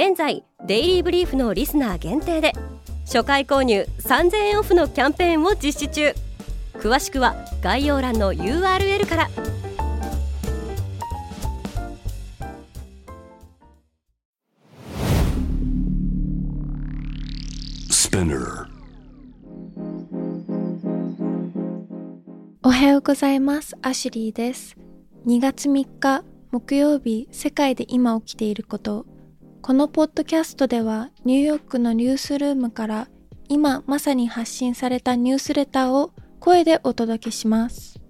現在デイリーブリーフのリスナー限定で初回購入3000円オフのキャンペーンを実施中詳しくは概要欄の URL からおはようございます。アシュリーです。2月3日木曜日世界で今起きていることこのポッドキャストではニューヨークのニュースルームから今まさに発信されたニュースレターを声でお届けします。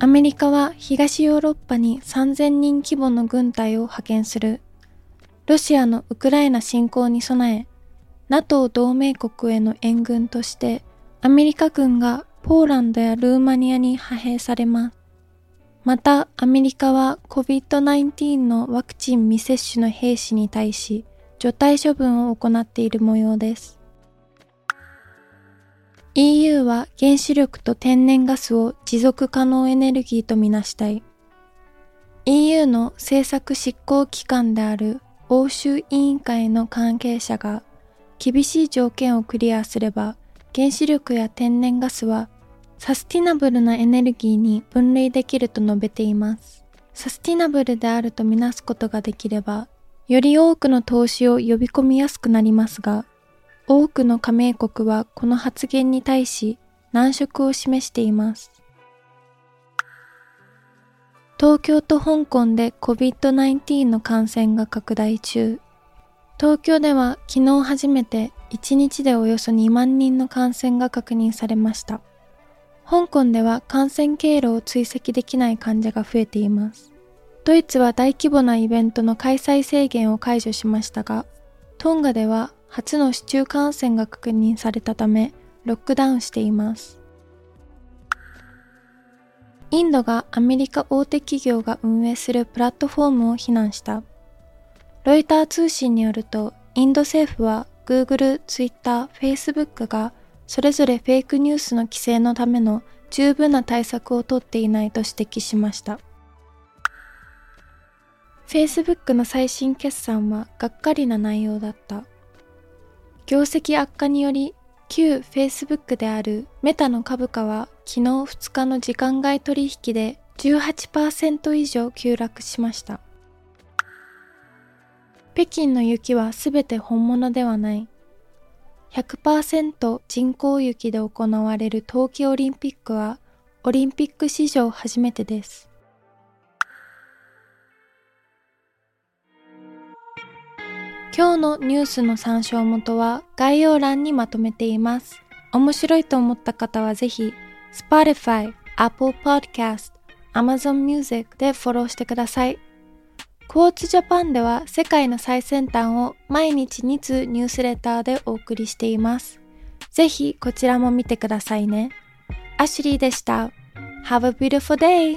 アメリカは東ヨーロッパに3000人規模の軍隊を派遣する。ロシアのウクライナ侵攻に備え、NATO 同盟国への援軍としてアメリカ軍がポーランドやルーマニアに派兵されます。また、アメリカは COVID-19 のワクチン未接種の兵士に対し、除隊処分を行っている模様です。EU は原子力と天然ガスを持続可能エネルギーとみなしたい。EU の政策執行機関である欧州委員会の関係者が厳しい条件をクリアすれば原子力や天然ガスはサスティナブルなエネルギーに分類できると述べています。サスティナブルであるとみなすことができれば、より多くの投資を呼び込みやすくなりますが、多くの加盟国はこの発言に対し難色を示しています。東京と香港で COVID-19 の感染が拡大中。東京では昨日初めて1日でおよそ2万人の感染が確認されました。香港では感染経路を追跡できない患者が増えています。ドイツは大規模なイベントの開催制限を解除しましたが、トンガでは初の市中感染が確認されたため、ロックダウンしています。インドがアメリカ大手企業が運営するプラットフォームを非難した。ロイター通信によると、インド政府は Google、Twitter、Facebook がそれぞれフェイクニュースの規制のための十分な対策をとっていないと指摘しました。Facebook の最新決算はがっかりな内容だった。業績悪化により旧 Facebook であるメタの株価は昨日2日の時間外取引で18%以上急落しました。北京の雪はすべて本物ではない。100%人工雪で行われる冬季オリンピックはオリンピック史上初めてです。今日のニュースの参照元は概要欄にまとめています。面白いと思った方はぜひ Spotify、Apple Podcast、Amazon Music でフォローしてください。クォーツジャパンでは世界の最先端を毎日2通ニュースレターでお送りしています。ぜひこちらも見てくださいね。アシュリーでした。Have a beautiful day!